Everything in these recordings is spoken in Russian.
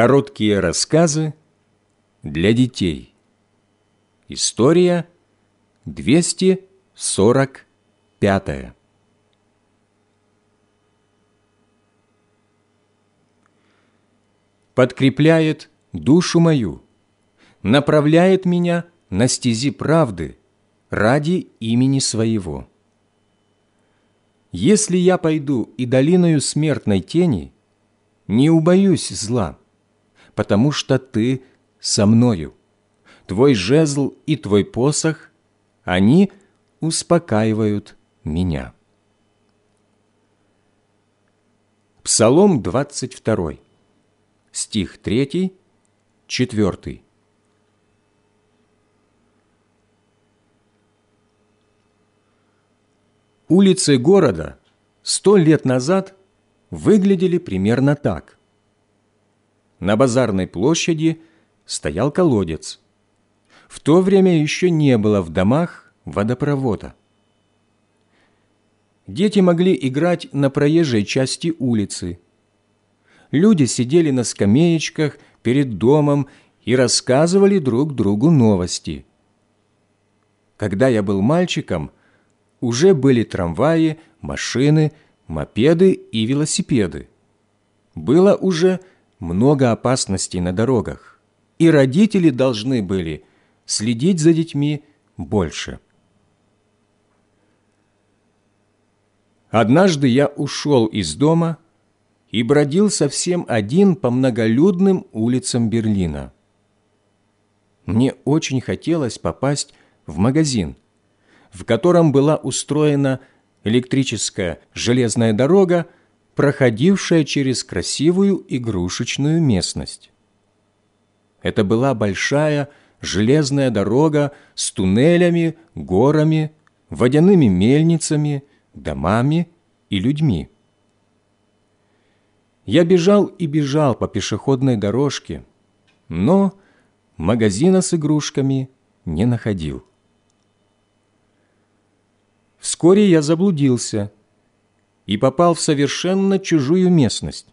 Короткие рассказы для детей. История 245. Подкрепляет душу мою, направляет меня на стези правды ради имени Своего. Если я пойду и долиною смертной тени, не убоюсь зла, потому что Ты со мною. Твой жезл и Твой посох, они успокаивают меня. Псалом 22, стих 3, 4. Улицы города сто лет назад выглядели примерно так. На базарной площади стоял колодец. В то время еще не было в домах водопровода. Дети могли играть на проезжей части улицы. Люди сидели на скамеечках перед домом и рассказывали друг другу новости. Когда я был мальчиком, уже были трамваи, машины, мопеды и велосипеды. Было уже много опасностей на дорогах, и родители должны были следить за детьми больше. Однажды я ушел из дома и бродил совсем один по многолюдным улицам Берлина. Мне очень хотелось попасть в магазин, в котором была устроена электрическая железная дорога проходившая через красивую игрушечную местность. Это была большая железная дорога с туннелями, горами, водяными мельницами, домами и людьми. Я бежал и бежал по пешеходной дорожке, но магазина с игрушками не находил. Вскоре я заблудился и попал в совершенно чужую местность.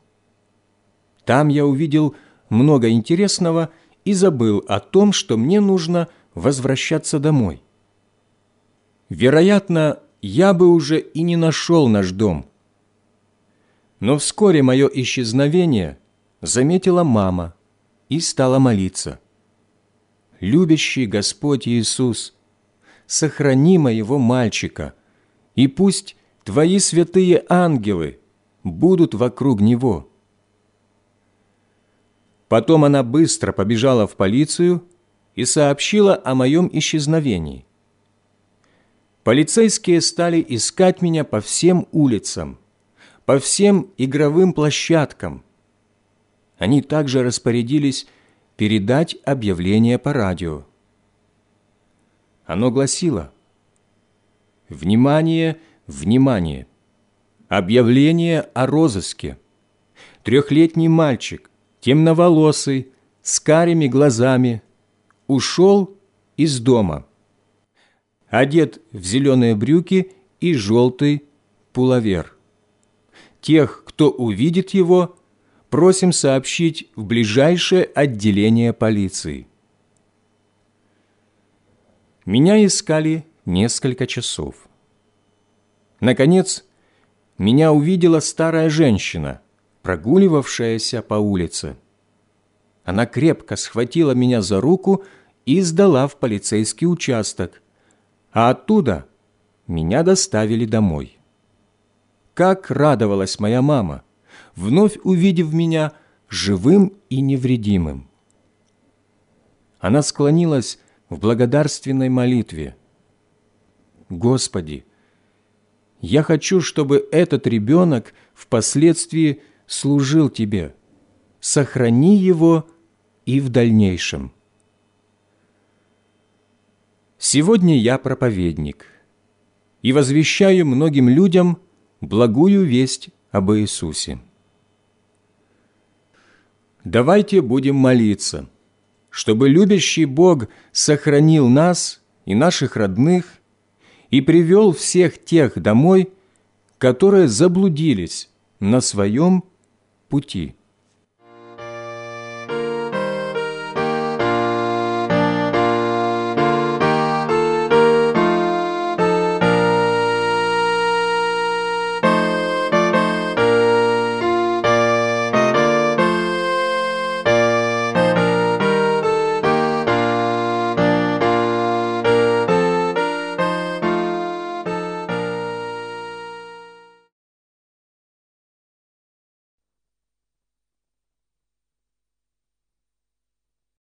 Там я увидел много интересного и забыл о том, что мне нужно возвращаться домой. Вероятно, я бы уже и не нашел наш дом. Но вскоре мое исчезновение заметила мама и стала молиться. «Любящий Господь Иисус, сохрани моего мальчика, и пусть Твои святые ангелы будут вокруг него». Потом она быстро побежала в полицию и сообщила о моем исчезновении. Полицейские стали искать меня по всем улицам, по всем игровым площадкам. Они также распорядились передать объявление по радио. Оно гласило «Внимание! Внимание! Объявление о розыске. Трехлетний мальчик, темноволосый, с карими глазами, ушел из дома. Одет в зеленые брюки и желтый пуловер. Тех, кто увидит его, просим сообщить в ближайшее отделение полиции. Меня искали несколько часов. Наконец, меня увидела старая женщина, прогуливавшаяся по улице. Она крепко схватила меня за руку и сдала в полицейский участок, а оттуда меня доставили домой. Как радовалась моя мама, вновь увидев меня живым и невредимым. Она склонилась в благодарственной молитве. «Господи, я хочу, чтобы этот ребенок впоследствии служил Тебе. Сохрани его и в дальнейшем. Сегодня я проповедник и возвещаю многим людям благую весть об Иисусе. Давайте будем молиться, чтобы любящий Бог сохранил нас и наших родных – и привел всех тех домой, которые заблудились на своем пути.